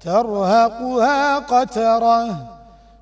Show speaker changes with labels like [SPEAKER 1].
[SPEAKER 1] ترهقها قترة.